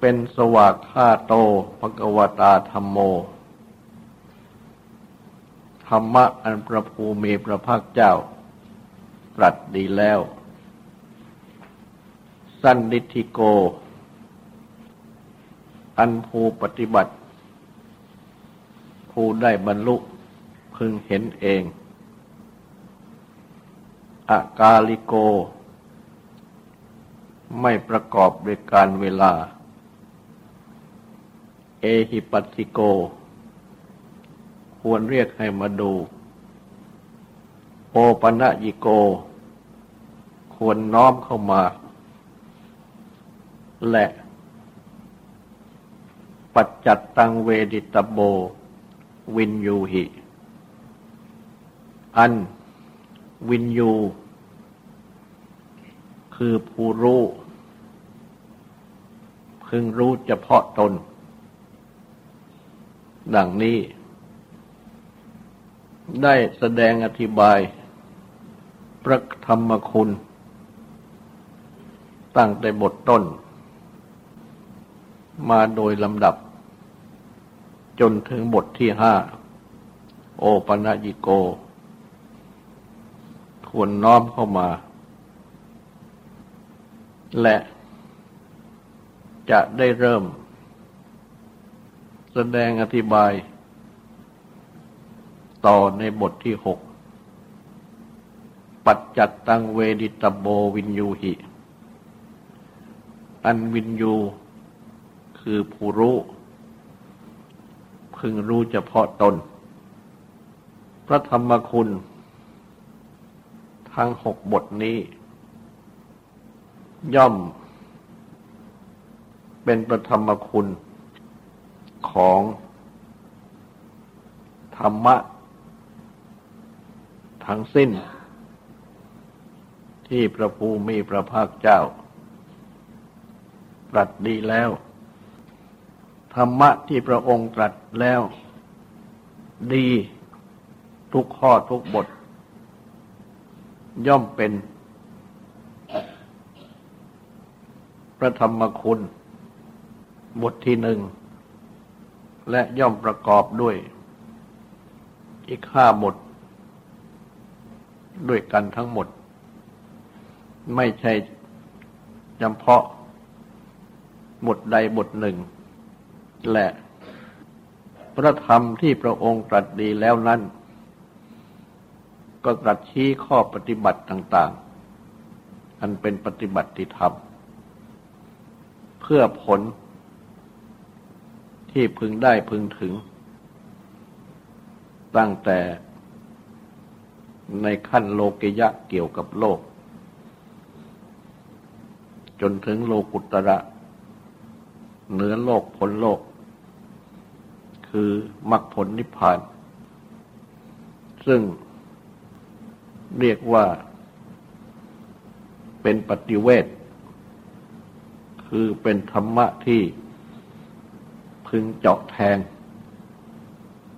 เป็นสวากขาโตภกวตาธรรมโม ธรรมะอันประภูมีพระภาคเจ้า ตรัสดีแล้ว สันดิธิโก อันภูปฏิบัติผู้ได้บรรลุพึงเห็นเอง อากาลิโก ไม่ประกอบด้วยการเวลา เอหิปัสสิโก ควรเรียกให้มาดู โอปะนะยิโก ควรน้อมเข้ามา และปัจจัตตังเวดิตโบ วินยูหิ อันวินยู คือผู้รู้พึงรู้เฉพาะตน ดังนี้ ได้แสดงอธิบายพระธรรมคุณ ตั้งแต่บทต้น มาโดยลำดับ จนถึงบทที่ห้า โอปัญญิโก ควรน้อมเข้ามา และจะได้เริ่ม สดงอธิบาย ต่อในบทที่หกปัจจัตตังเวดิตโบวินยูหิ อันวินยูคือผู้รู้ พึงรู้เฉพาะตน พระธรรมคุณ ทั้งหกบทนี้ ย่อมเป็นพระธรรมคุณ ของธรรมะ ทั้งสิ้น ที่พระภูมิพระภาคเจ้าตรัสดีแล้ว ธรรมะที่พระองค์ตรัสแล้ว ดีทุกข้อทุกบท ย่อมเป็น พระธรรมคุณ บทที่หนึ่ง และย่อมประกอบด้วย อีกห้าบทด้วยกันทั้งหมด ไม่ใช่จำเพาะบทใดบทหนึ่ง และ พระธรรมที่พระองค์ตรัสดีแล้วนั้น ก็ตรัสชี้ข้อปฏิบัติต่าง ๆ อันเป็นปฏิบัติธรรม เพื่อผล ที่พึงได้พึงถึง ตั้งแต่ในขั้นโลกิยะเกี่ยวกับโลก จนถึงโลกุตระเหนือโลกผลโลก คือมรรคผลนิพพาน ซึ่งเรียกว่าเป็นปฏิเวทคือเป็นธรรมะที่ พึงเจาะแทง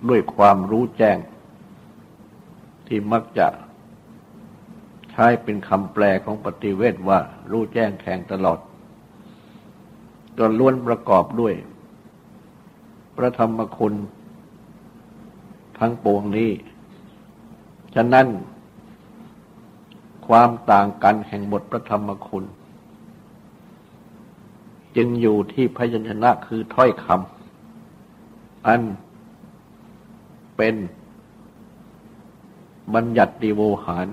ด้วยความรู้แจ้ง ที่มักจะใช้เป็นคำแปลของปฏิเวทว่า รู้แจ้งแทงตลอดจนล้วนประกอบด้วย พระธรรมคุณ ทั้งปวงนี้ ฉะนั้น ความต่างกันแห่งบทพระธรรมคุณ จึงอยู่ที่พยัญชนะคือถ้อยคำ อันเป็นบัญญัติโวหาร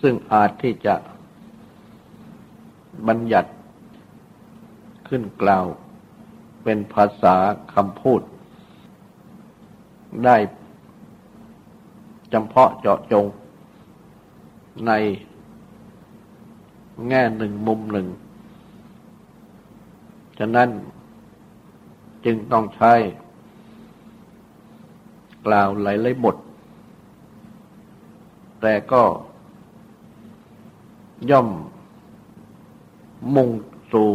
ซึ่งอาจที่จะบัญญัติขึ้นกล่าว เป็นภาษาคำพูด ได้จำเพาะเจาะจง ในแง่หนึ่งมุมหนึ่ง ฉะนั้น จึงต้องใช้ กล่าวหลายๆบท แต่ก็ย่อมมุ่งสู่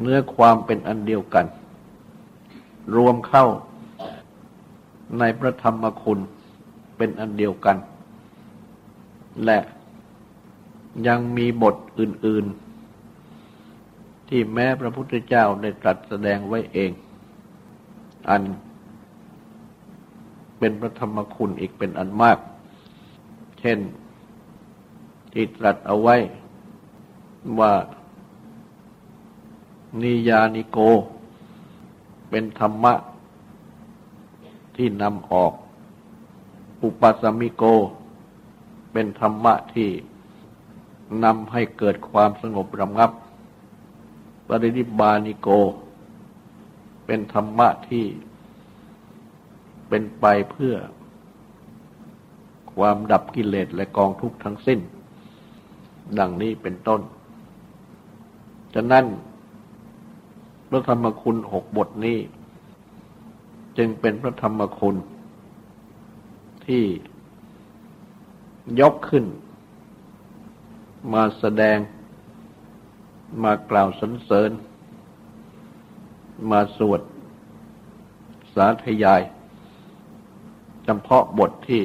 เนื้อความเป็นอันเดียวกัน รวมเข้าในพระธรรมคุณเป็นอันเดียวกัน และยังมีบทอื่น ๆ ที่แม้พระพุทธเจ้าได้ตรัสแสดงไว้เอง อันเป็นพระธรรมคุณอีกเป็นอันมาก เช่นที่ตรัสเอาไว้ว่านิยานิโก เป็นธรรมะที่นำออก อุปสมิโก เป็นธรรมะที่นำให้เกิดความสงบระงับ ปรินิบานิโก เป็นธรรมะที่เป็นไปเพื่อความดับกิเลสและกองทุกข์ทั้งสิ้น ดังนี้เป็นต้น ฉะนั้นพระธรรมคุณหกบทนี้ จึงเป็นพระธรรมคุณ ที่ยกขึ้น มาแสดง มากล่าวสรรเสริญ มาสวดสาธยายจำเพาะบทที่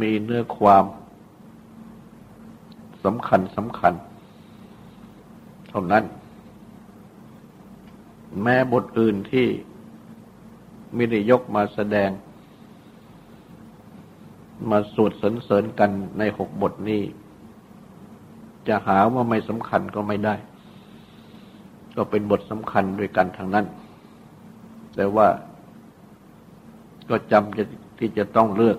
มีเนื้อความสำคัญสำคัญ เท่านั้น แม้บทอื่นที่ไม่ได้ยกมาแสดง มาสวดสรรเสริญกันในหกบทนี้ จะหาว่าไม่สำคัญก็ไม่ได้ ก็เป็นบทสำคัญด้วยกันทางนั้น แต่ว่าก็จำจะที่จะต้องเลือก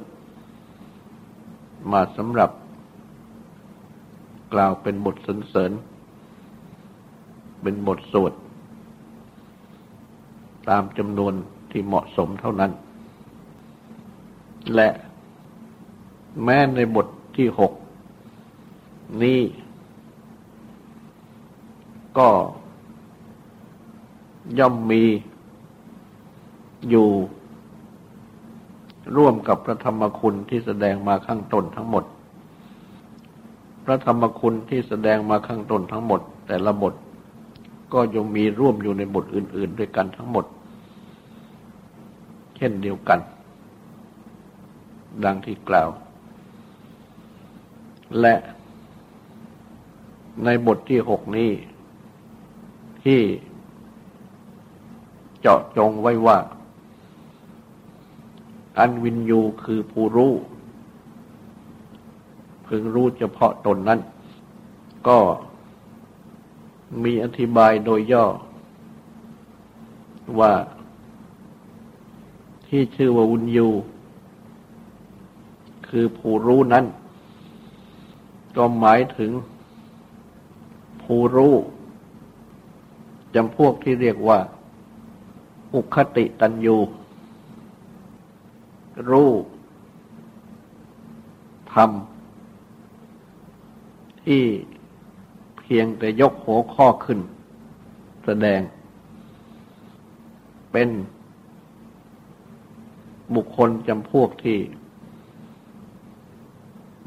มาสำหรับกล่าวเป็นบทสรรเสริญ เป็นบทสวดตามจำนวนที่เหมาะสมเท่านั้น และแม้ในบทที่หกนี้ ก็ย่อมมีอยู่ร่วมกับพระธรรมคุณที่แสดงมาข้างต้นทั้งหมด พระธรรมคุณที่แสดงมาข้างต้นทั้งหมด แต่ละบทก็ยังมีร่วมอยู่ในบทอื่น ๆ ด้วยกันทั้งหมด เช่นเดียวกัน ดังที่กล่าว และในบทที่หกนี้ ที่เจาะจงไว้ว่า อันวินยูคือผู้รู้ พึงรู้เฉพาะตนนั้น ก็มีอธิบายโดยย่อ ว่าที่ชื่อว่าวินยู คือผู้รู้นั้น ก็หมายถึงผู้รู้ จำพวกที่เรียกว่า อุคติตันยูรู้ทำที่เพียงแต่ยกหัวข้อขึ้น แสดง เป็นบุคคลจำพวกที่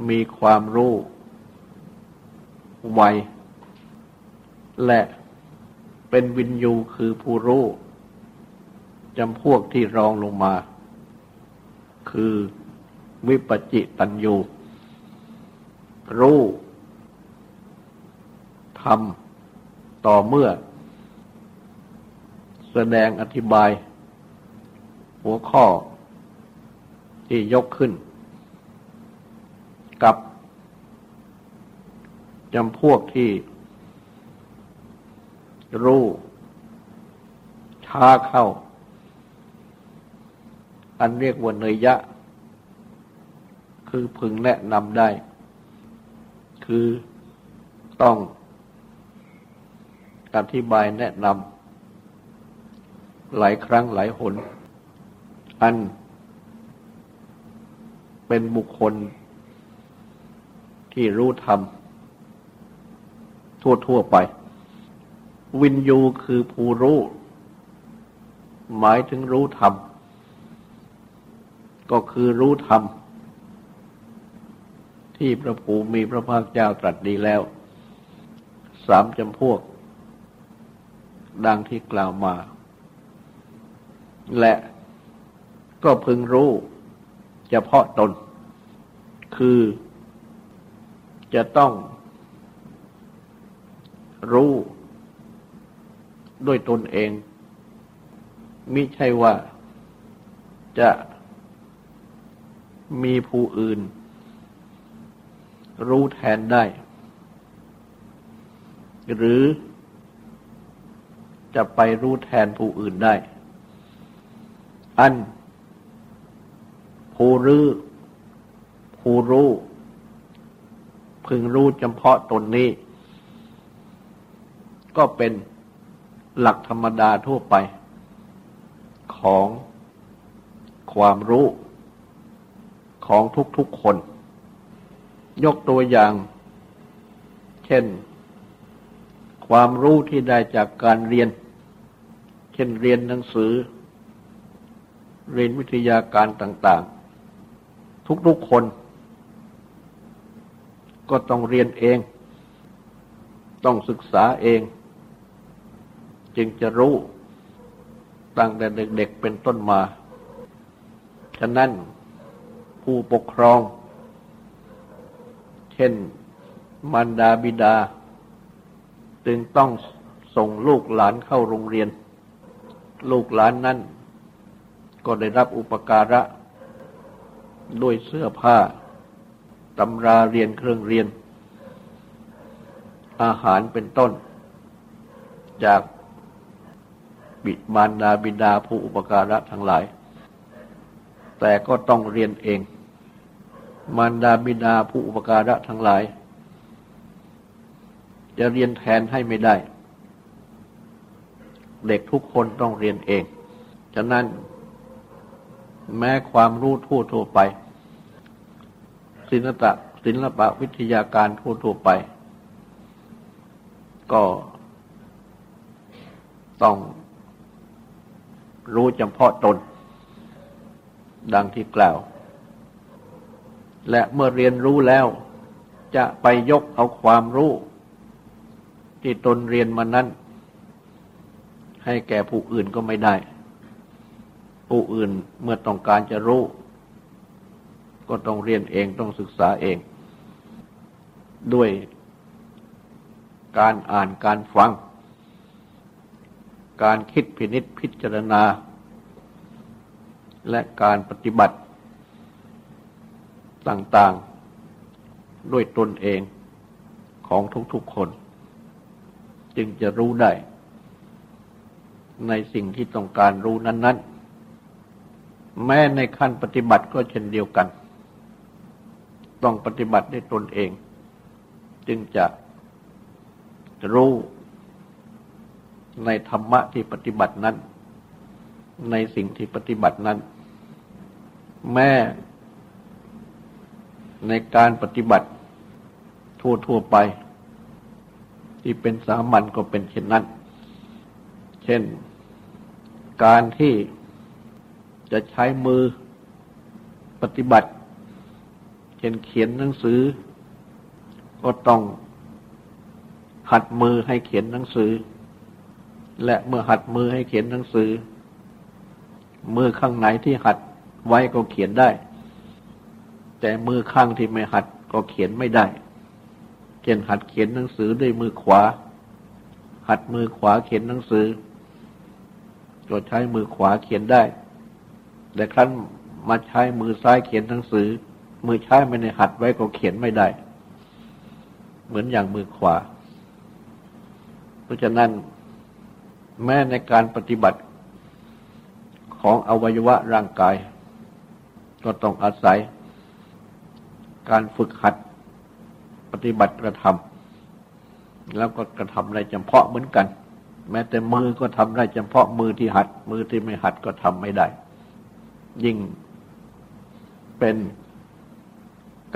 มีความรู้ไวและ เป็นวินยูคือผู้รู้จำพวกที่รองลงมา คือวิปจิตัญญูรู้ทำต่อเมื่อ แสดงอธิบาย หัวข้อที่ยกขึ้น กับจำพวกที่ รู้ช้าเข้า อันเรียกว่าเนยยะ คือพึงแนะนำได้ คือต้องอธิบายแนะนำหลายครั้งหลายหน อันเป็นบุคคลที่รู้ธรรมทั่ว ๆ ไป วินยูคือผู้รู้ หมายถึงรู้ธรรม ก็คือรู้ธรรม ที่พระภูมิพระภาคเจ้าตรัสดีแล้ว สามจำพวก ดังที่กล่าวมา และก็พึงรู้เฉพาะตน คือจะต้องรู้ ด้วยตนเองมิใช่ว่าจะมีผู้อื่น รู้แทนได้ หรือจะไปรู้แทนผู้อื่นได้ อัน ผู้รู้ผู้รู้ พึงรู้เฉพาะตนนี้ ก็เป็น หลักธรรมดาทั่วไป ของความรู้ของทุกๆคน ยกตัวอย่าง เช่น ความรู้ที่ได้จากการเรียน เช่นเรียนหนังสือ เรียนวิทยาการต่าง ๆ ทุกๆคน ก็ต้องเรียนเอง ต้องศึกษาเอง จึงจะรู้ตั้งแต่เด็กๆเป็นต้นมา ฉะนั้นผู้ปกครอง เช่นมารดาบิดา จึงต้องส่งลูกหลานเข้าโรงเรียน ลูกหลานนั้นก็ได้รับอุปการะ ด้วยเสื้อผ้าตำราเรียนเครื่องเรียน อาหารเป็นต้น จาก บิดมารดาบิดาผู้อุปการะทั้งหลาย แต่ก็ต้องเรียนเอง มารดาบิดาผู้อุปการะทั้งหลาย จะเรียนแทนให้ไม่ได้ เด็กทุกคนต้องเรียนเอง ฉะนั้นแม้ความรู้ทั่วทั่วไปศิลปะศิลปะวิทยาการทั่วๆไป ก็ต้อง รู้เฉพาะตน ดังที่กล่าว และเมื่อเรียนรู้แล้ว จะไปยกเอาความรู้ ที่ตนเรียนมานั้น ให้แก่ผู้อื่นก็ไม่ได้ ผู้อื่นเมื่อต้องการจะรู้ ก็ต้องเรียนเองต้องศึกษาเอง ด้วยการอ่านการฟัง การคิดพินิษพิจารณา และการปฏิบัติต่างๆ ด้วยตนเองของทุกๆคน จึงจะรู้ได้ ในสิ่งที่ต้องการรู้นั้น ๆ แม้ในขั้นปฏิบัติก็เช่นเดียวกัน ต้องปฏิบัติด้วยตนเอง จึงจะรู้ ในธรรมะที่ปฏิบัตินั้น ในสิ่งที่ปฏิบัตินั้น แม้ในการปฏิบัติทั่วทั่วไป ที่เป็นสามัญก็เป็นเช่นนั้น เช่น การที่จะใช้มือปฏิบัติ เช่นเขียนหนังสือ ก็ต้องหัดมือให้เขียนหนังสือ และเมื่อหัดมือให้เขียนหนังสือ มือข้างไหนที่หัดไว้ก็เขียนได้ แต่มือข้างที่ไม่หัดก็เขียนไม่ได้ เช่นหัดเขียนหนังสือด้วยมือขวา หัดมือขวาเขียนหนังสือ ก็ใช้มือขวาเขียนได้ แต่ครั้นมาใช้มือซ้ายเขียนหนังสือ มือใช้ไม่ในหัดไว้ก็เขียนไม่ได้ เหมือนอย่างมือขวา เพราะฉะนั้น แม้ในการปฏิบัติของอวัยวะร่างกาย ก็ต้องอาศัย การฝึกหัดปฏิบัติกระทำแล้วก็กระทำได้เฉพาะเหมือนกัน แม้แต่มือก็ทำได้เฉพาะมือที่หัด มือที่ไม่หัดก็ทำไม่ได้ ยิ่งเป็น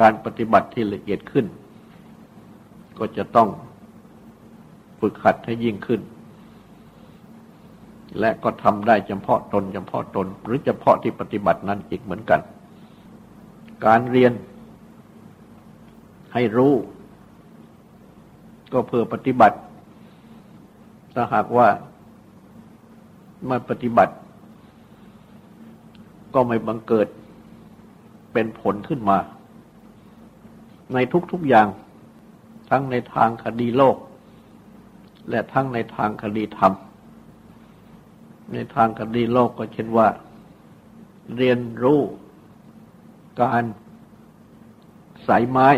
การปฏิบัติที่ละเอียดขึ้น ก็จะต้องฝึกหัดให้ยิ่งขึ้น และก็ทำได้เฉพาะตนเฉพาะตน หรือเฉพาะที่ปฏิบัตินั้นอีกเหมือนกัน การเรียนให้รู้ ก็เพื่อปฏิบัติ ถ้าหากว่าไม่ปฏิบัติ ก็ไม่บังเกิดเป็นผลขึ้นมา ในทุกๆอย่างทั้งในทางคดีโลก และทั้งในทางคดีธรรม ในทางคดีโลกก็เช่นว่า เรียนรู้การใส่ไม้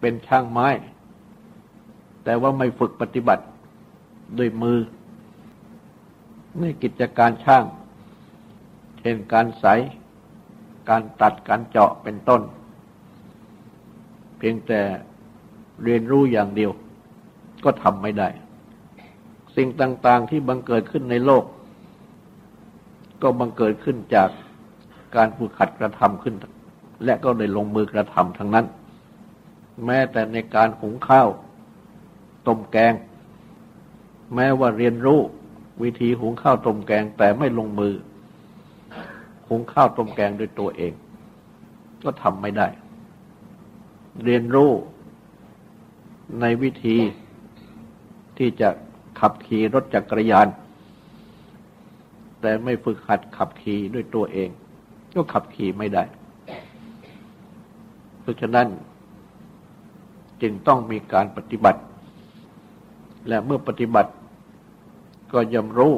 เป็นช่างไม้ แต่ว่าไม่ฝึกปฏิบัติด้วยมือ ในกิจการช่าง เช่นการใสการตัดการเจาะเป็นต้น เพียงแต่เรียนรู้อย่างเดียวก็ทำไม่ได้ สิ่งต่าง ๆ ที่บังเกิดขึ้นในโลก ก็บังเกิดขึ้นจากการฝึกขัดกระทำขึ้น และก็ได้ลงมือกระทำทั้งนั้น แม้แต่ในการหุงข้าวต้มแกง แม้ว่าเรียนรู้วิธีหุงข้าวต้มแกงแต่ไม่ลงมือ หุงข้าวต้มแกงด้วยตัวเอง ก็ทำไม่ได้ เรียนรู้ในวิธีที่จะ ขับขี่รถจักรยาน แต่ไม่ฝึกหัดขับขี่ด้วยตัวเอง ก็ขับขี่ไม่ได้ เพราะฉะนั้น จึงต้องมีการปฏิบัติ และเมื่อปฏิบัติก็ย่อมรู้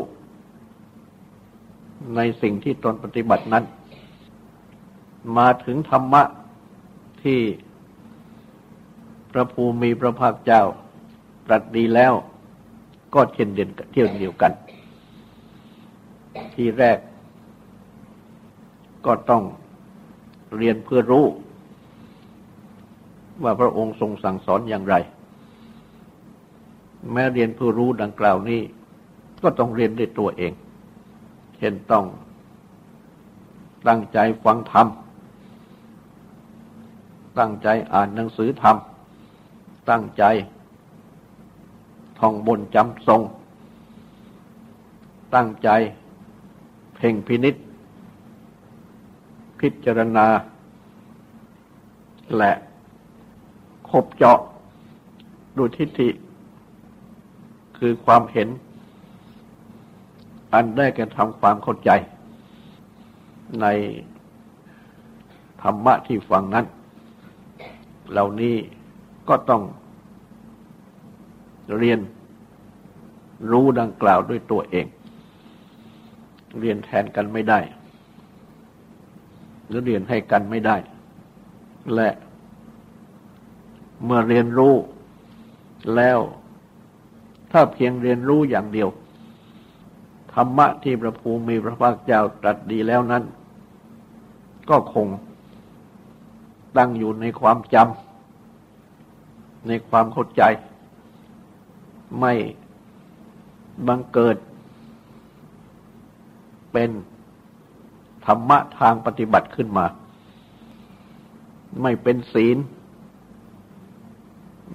ในสิ่งที่ตนปฏิบัตินั้น มาถึงธรรมะที่พระภูมิพระภาคเจ้าตรัสดีแล้ว ก็เช่นเดียวเที่ยวเดียวกัน ที่แรก ก็ต้องเรียนเพื่อรู้ ว่าพระองค์ทรงสั่งสอนอย่างไร แม้เรียนเพื่อรู้ดังกล่าวนี้ ก็ต้องเรียนด้วยตัวเอง เช่นต้องตั้งใจฟังธรรม ตั้งใจอ่านหนังสือธรรม ตั้งใจ ท่องบนจำทรง ตั้งใจ เพ่งพินิษพิจารณา และคบเจาะดูทิฏฐิ คือความเห็น อันได้แก่ทำความเข้าใจ ในธรรมะที่ฟังนั้น เหล่านี้ก็ต้อง เรียนรู้ดังกล่าวด้วยตัวเอง เรียนแทนกันไม่ได้ หรือเรียนให้กันไม่ได้ และเมื่อเรียนรู้แล้วถ้าเพียงเรียนรู้อย่างเดียว ธรรมะที่พระภูมิพระภาคเจ้าตรัสดีแล้วนั้น ก็คงตั้งอยู่ในความจำในความเข้าใจ ไม่บังเกิด เป็นธรรมะทางปฏิบัติขึ้นมา ไม่เป็นศีล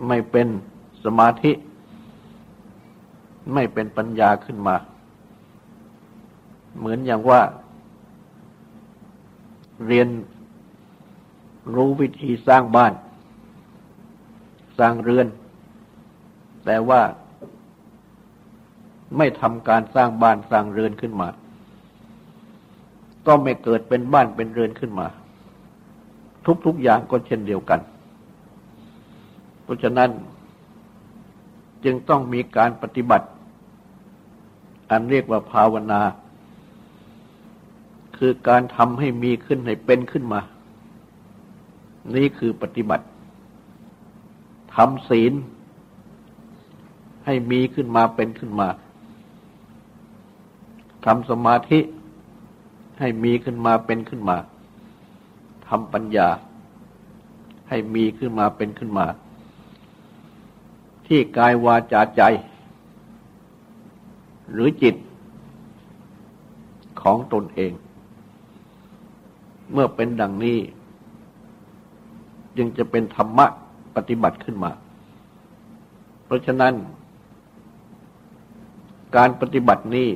ไม่เป็นสมาธิ ไม่เป็นปัญญาขึ้นมา เหมือนอย่างว่า เรียนรู้วิธีสร้างบ้าน สร้างเรือน แต่ว่าไม่ทำการสร้างบ้านสร้างเรือนขึ้นมา ก็ไม่เกิดเป็นบ้านเป็นเรือนขึ้นมา ทุกๆอย่างก็เช่นเดียวกัน เพราะฉะนั้นจึงต้องมีการปฏิบัติ อันเรียกว่าภาวนา คือการทำให้มีขึ้นให้เป็นขึ้นมา นี่คือปฏิบัติทำศีล ให้มีขึ้นมาเป็นขึ้นมาทำสมาธิให้มีขึ้นมาเป็นขึ้นมาทำปัญญา ให้มีขึ้นมาเป็นขึ้นมา ที่กายวาจาใจ หรือจิตของตนเอง เมื่อเป็นดังนี้ จึงจะเป็นธรรมะปฏิบัติขึ้นมา เพราะฉะนั้น การปฏิบัตินี้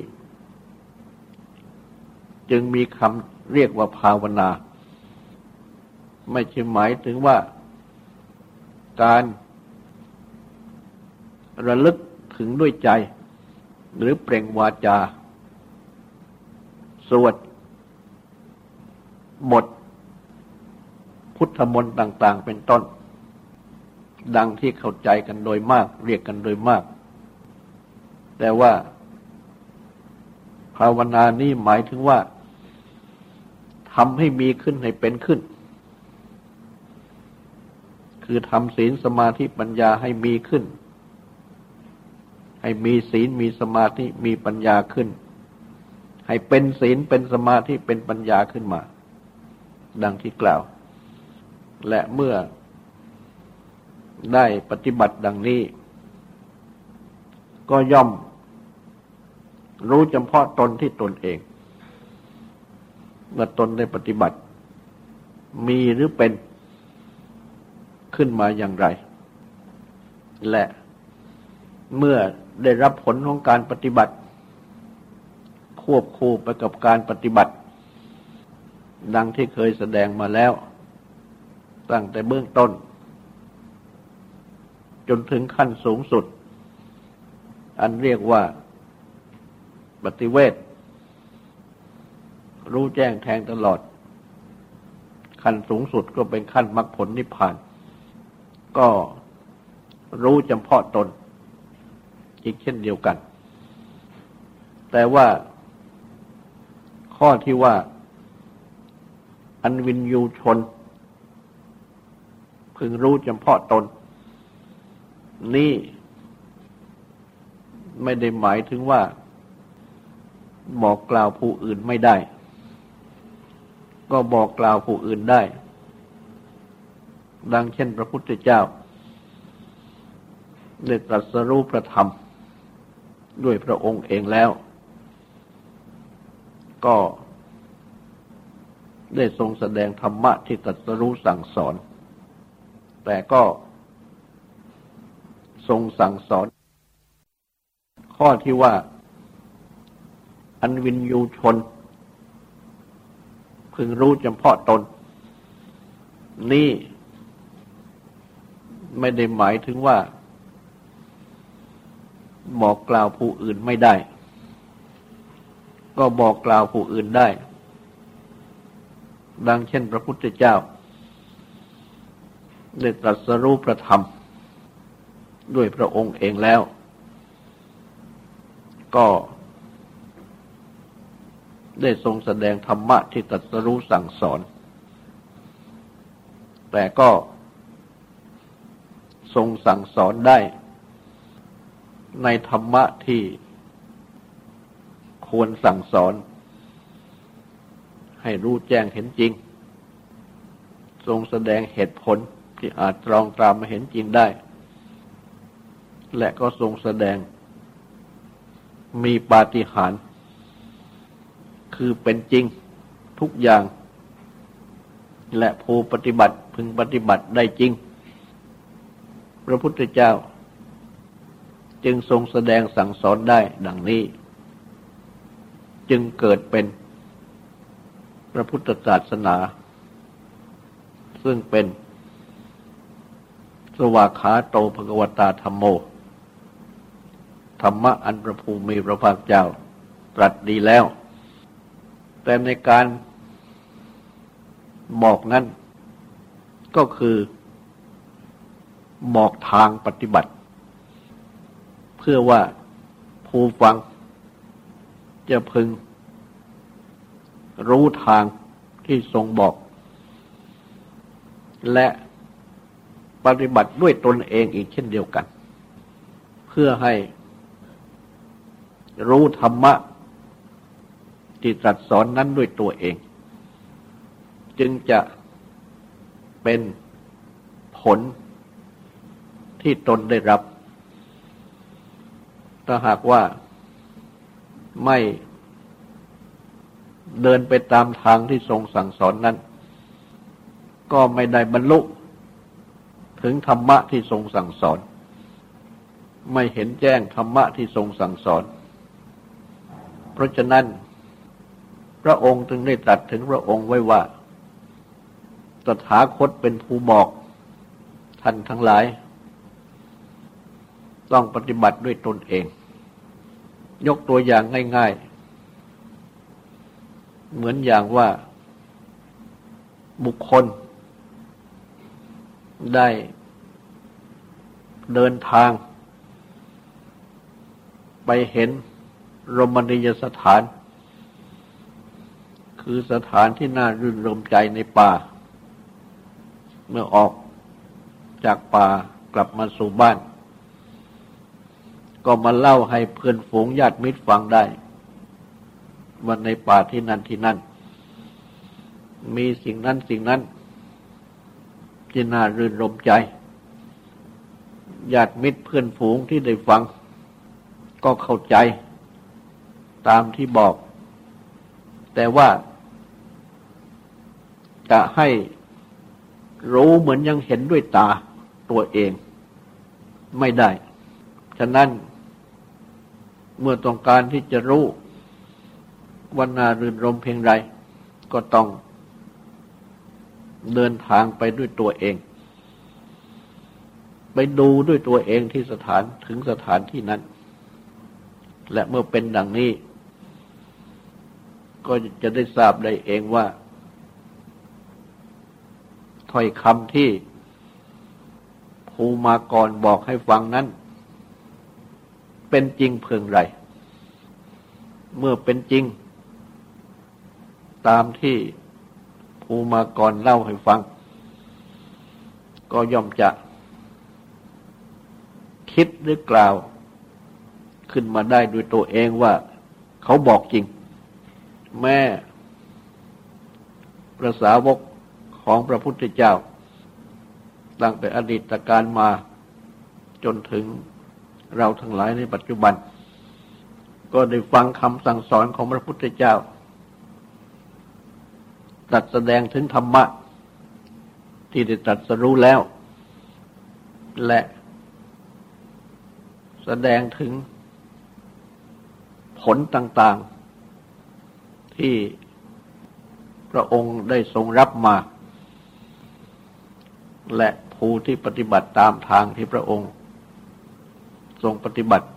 จึงมีคำเรียกว่าภาวนา ไม่ใช่หมายถึงว่า การระลึกถึงด้วยใจ หรือเปล่งวาจา สวดบทพุทธมนต์ต่าง ๆ เป็นต้น ดังที่เข้าใจกันโดยมาก เรียกกันโดยมาก แต่ว่าภาวนานี้หมายถึงว่าทำให้มีขึ้นให้เป็นขึ้น คือทำศีลสมาธิปัญญาให้มีขึ้น ให้มีศีลมีสมาธิมีปัญญาขึ้น ให้เป็นศีลเป็นสมาธิเป็นปัญญาขึ้นมา ดังที่กล่าว และเมื่อได้ปฏิบัติดังนี้ ก็ย่อม รู้เฉพาะตนที่ตนเองว่าตนได้ปฏิบัติ มีหรือเป็นขึ้นมาอย่างไร และเมื่อได้รับผลของการปฏิบัติ ควบคู่ไปกับการปฏิบัติ ดังที่เคยแสดงมาแล้ว ตั้งแต่เบื้องต้น จนถึงขั้นสูงสุด อันเรียกว่า ปฏิเวทรู้แจ้งแทงตลอด ขั้นสูงสุดก็เป็นขั้นมรรคผลนิพพาน ก็รู้จำเพาะตน อีกเช่นเดียวกัน แต่ว่าข้อที่ว่าอันวินยูชน พึงรู้เฉพาะตน นี่ไม่ได้หมายถึงว่า บอกกล่าวผู้อื่นไม่ได้ ก็บอกกล่าวผู้อื่นได้ ดังเช่นพระพุทธเจ้าได้ตรัสรู้ประธรรม ด้วยพระองค์เองแล้ว ก็ได้ทรงแสดงธรรมะที่ตรัสรู้สั่งสอน แต่ก็ทรงสั่งสอน ข้อที่ว่า อันวินยูชน พึงรู้เฉพาะตน นี่ไม่ได้หมายถึงว่า บอกกล่าวผู้อื่นไม่ได้ ก็บอกกล่าวผู้อื่นได้ ดังเช่นพระพุทธเจ้า ได้ตรัสรู้ประธรรม ด้วยพระองค์เองแล้ว ก็ ได้ทรงแสดงธรรมะที่ตรัสรู้สั่งสอน แต่ก็ทรงสั่งสอนได้ ในธรรมะที่ควรสั่งสอน ให้รู้แจ้งเห็นจริง ทรงแสดงเหตุผลที่อาจตรองตามมาเห็นจริงได้ และก็ทรงแสดงมีปาฏิหาริย์ คือเป็นจริงทุกอย่าง และผู้ปฏิบัติพึงปฏิบัติได้จริง พระพุทธเจ้า จึงทรงแสดงสั่งสอนได้ดังนี้ จึงเกิดเป็นพระพุทธศาสนา ซึ่งเป็นสวากขาโตภกวตาธรรมโม ธรรมะอันประภูมิพระภาคเจ้าตรัสดีแล้ว แต่ในการบอกนั้นก็คือบอกทางปฏิบัติ เพื่อว่าผู้ฟังจะพึงรู้ทางที่ทรงบอก และปฏิบัติด้วยตนเองอีกเช่นเดียวกัน เพื่อให้รู้ธรรมะ ที่ตรัสสอนนั้นด้วยตัวเอง จึงจะเป็นผลที่ตนได้รับ ถ้าหากว่าไม่เดินไปตามทางที่ทรงสั่งสอนนั้น ก็ไม่ได้บรรลุถึงธรรมะที่ทรงสั่งสอน ไม่เห็นแจ้งธรรมะที่ทรงสั่งสอน เพราะฉะนั้น พระองค์จึงได้ตรัสถึงพระองค์ไว้ว่า ตถาคตเป็นผู้บอกท่านทั้งหลาย ต้องปฏิบัติด้วยตนเอง ยกตัวอย่างง่าย ๆ เหมือนอย่างว่าบุคคล ได้เดินทาง ไปเห็นโรมณียสถาน คือสถานที่น่ารื่นรมใจในป่า เมื่อออกจากป่ากลับมาสู่บ้าน ก็มาเล่าให้เพื่อนฝูงญาติมิตรฟังได้ว่าในป่าที่นั่นที่นั่น มีสิ่งนั้นสิ่งนั้นที่น่ารื่นรมใจญาติมิตรเพื่อนฝูงที่ได้ฟัง ก็เข้าใจตามที่บอก แต่ว่า จะให้รู้เหมือนยังเห็นด้วยตาตัวเองไม่ได้ ฉะนั้นเมื่อต้องการที่จะรู้วันนารื่นรมเพียงไร ก็ต้องเดินทางไปด้วยตัวเอง ไปดูด้วยตัวเองที่สถานถึงสถานที่นั้น และเมื่อเป็นดังนี้ ก็จะได้ทราบได้เองว่า ถ้อยคำที่ภูมากรบอกให้ฟังนั้น เป็นจริงเพียงไร เมื่อเป็นจริง ตามที่ภูมากรเล่าให้ฟัง ก็ย่อมจะ คิดหรือกล่าว ขึ้นมาได้ด้วยตัวเองว่าเขาบอกจริง แม่ประสาวก ของพระพุทธเจ้า ตั้งแต่อดีตการมาจนถึงเราทั้งหลายในปัจจุบัน ก็ได้ฟังคำสั่งสอนของพระพุทธเจ้าตัดแสดงถึงธรรมะ ที่ได้ตรัสรู้แล้ว และแสดงถึงผลต่าง ๆ ที่พระองค์ได้ทรงรับมา และผู้ที่ปฏิบัติตามทางที่พระองค์ ทรงปฏิบัติ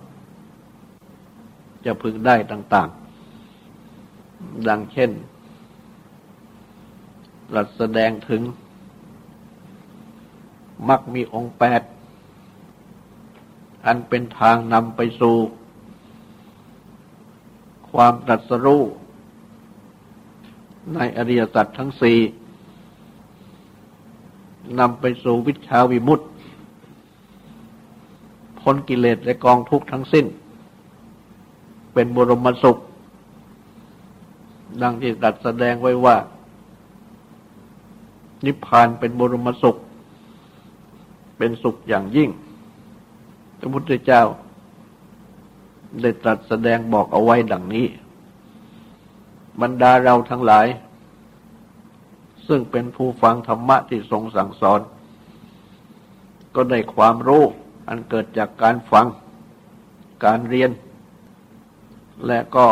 จะพึงได้ต่าง ๆ ดังเช่นรัสแสดงถึงมักมีองค์แปด อันเป็นทางนำไปสู่ ความตรัสรู้ในอริยสัจทั้งสี่ นำไปสู่วิชาวิมุตติพ้นกิเลสและกองทุกข์ทั้งสิ้น เป็นบรมสุข ดังที่ตัดแสดงไว้ว่า นิพพานเป็นบรมสุข เป็นสุขอย่างยิ่ง พระพุทธเจ้า ได้ตรัสแสดงบอกเอาไว้ดังนี้ บรรดาเราทั้งหลาย ซึ่งเป็นผู้ฟังธรรมะที่ทรงสั่งสอน ก็ได้ความรู้อันเกิดจากการฟังการเรียน และก็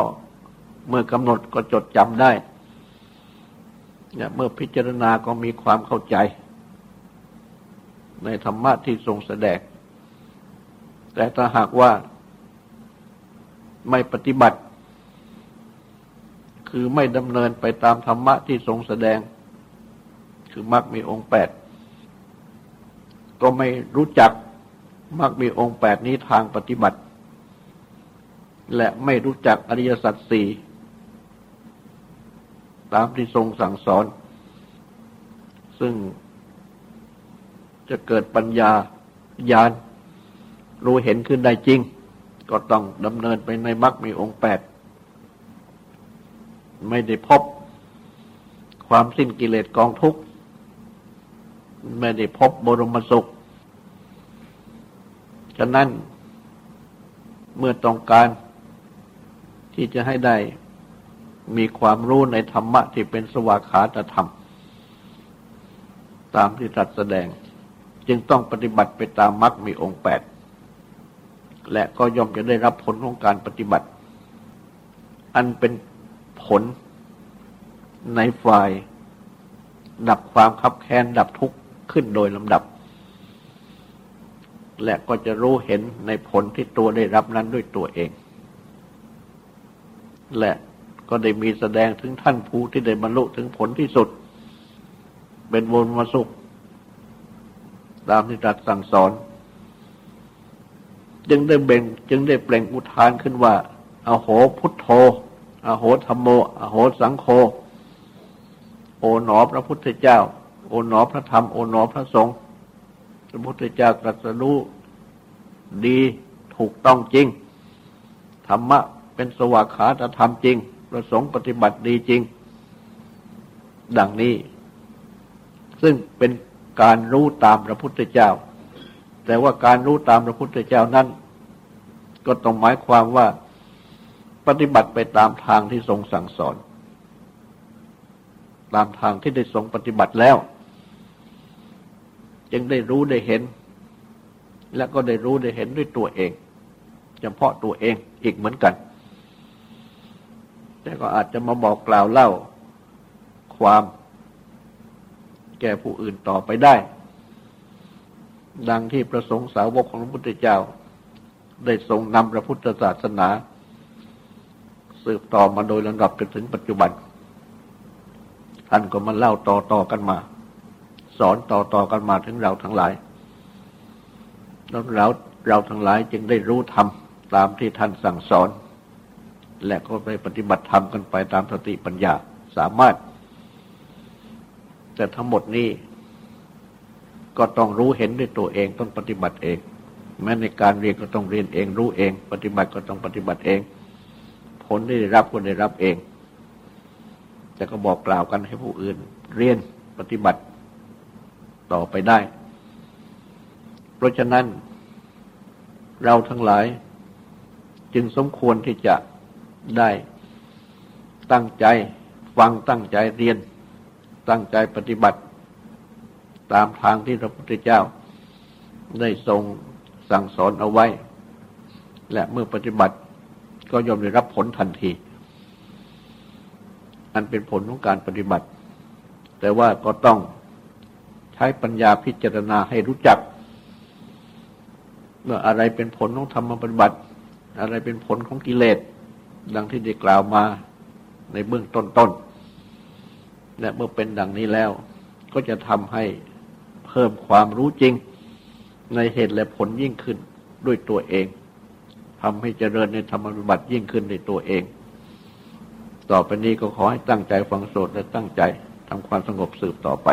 เมื่อกำหนดก็จดจำได้เมื่อพิจารณาก็มีความเข้าใจ ในธรรมะที่ทรงแสดง แต่ถ้าหากว่าไม่ปฏิบัติ คือไม่ดำเนินไปตามธรรมะที่ทรงแสดง คือมรรคมีองค์แปดก็ไม่รู้จักมรรคมีองค์แปดนี้ทางปฏิบัติ และไม่รู้จักอริยสัจสี่ตามที่ทรงสั่งสอน ซึ่งจะเกิดปัญญาญาณรู้เห็นขึ้นได้จริง ก็ต้องดำเนินไปในมรรคมีองค์แปดไม่ได้พบความสิ้นกิเลสกองทุกข์ ไม่ได้พบบรมสุข ฉะนั้นเมื่อต้องการที่จะให้ได้มีความรู้ในธรรมะที่เป็นสวากขาตธรรม ตามที่ตรัสแสดง จึงต้องปฏิบัติไปตามมรรคมีองค์แปด และก็ย่อมจะได้รับผลของการปฏิบัติ อันเป็นผลในฝ่าย ดับความคับแค้นดับทุกข์ ขึ้นโดยลำดับ และก็จะรู้เห็นในผลที่ตัวได้รับนั้นด้วยตัวเอง และก็ได้มีแสดงถึงท่านผู้ที่ได้บรรลุถึงผลที่สุด เป็นวนมาสุข ตามที่ตรัสสั่งสอน จึงได้เบ่งจึงได้เปล่งอุทานขึ้นว่าอโหพุทโธอโหธรรมโม อโหสังโฆโอหนอพระพุทธเจ้า อหนอพระธรรมโอหนอพระสงฆ์พระพุทธเจ้าตรัสรู้ดีถูกต้องจริง ธรรมะเป็นสวากขาตธรรมจริง ประสงค์ปฏิบัติดีจริง ดังนี้ ซึ่งเป็นการรู้ตามพระพุทธเจ้า แต่ว่าการรู้ตามพระพุทธเจ้านั้น ก็ต้องหมายความว่าปฏิบัติไปตามทางที่ทรงสั่งสอน ตามทางที่ได้ทรงปฏิบัติแล้ว จึงได้รู้ได้เห็น และก็ได้รู้ได้เห็นด้วยตัวเองเฉพาะตัวเองอีกเหมือนกัน แต่ก็อาจจะมาบอกกล่าวเล่าความแก่ผู้อื่นต่อไปได้ ดังที่ประสงค์สาวกของพระพุทธเจ้า ได้ทรงนำพระพุทธศาสนา สืบต่อมาโดยลำดับจนถึงปัจจุบัน ท่านก็มาเล่าต่อต่อกันมา สอนต่อต่อกันมาถึงเราทั้งหลายแล้วเราเราทั้งหลายจึงได้รู้ธรรมตามที่ท่านสั่งสอน และก็ไปปฏิบัติธรรมกันไปตามสติปัญญาสามารถ แต่ทั้งหมดนี้ก็ต้องรู้เห็นด้วยตัวเองต้องปฏิบัติเอง แม้ในการเรียนก็ต้องเรียนเอง รู้เอง ปฏิบัติก็ต้องปฏิบัติเอง ผลที่ได้รับก็ได้รับเองจะก็บอกกล่าวกันให้ผู้อื่น เรียนปฏิบัติ ต่อไปได้ เพราะฉะนั้น เราทั้งหลายจึงสมควรที่จะได้ตั้งใจฟังตั้งใจเรียน ตั้งใจปฏิบัติ ตามทางที่พระพุทธเจ้า ได้ทรงสั่งสอนเอาไว้ และเมื่อปฏิบัติก็ย่อมได้รับผลทันที อันเป็นผลของการปฏิบัติ แต่ว่าก็ต้อง ใช้ปัญญาพิจารณาให้รู้จักเมื่ออะไรเป็นผลของธรรมปฏิบัติ อะไรเป็นผลของกิเลส ดังที่ได้กล่าวมาในเบื้องต้นๆและเมื่อเป็นดังนี้แล้ว ก็จะทำให้เพิ่มความรู้จริง ในเหตุและผลยิ่งขึ้นด้วยตัวเองทำให้เจริญในธรรมปฏิบัติยิ่งขึ้นในตัวเอง ต่อไปนี้ก็ขอให้ตั้งใจฟังสดและตั้งใจทำความสงบสืบต่อไป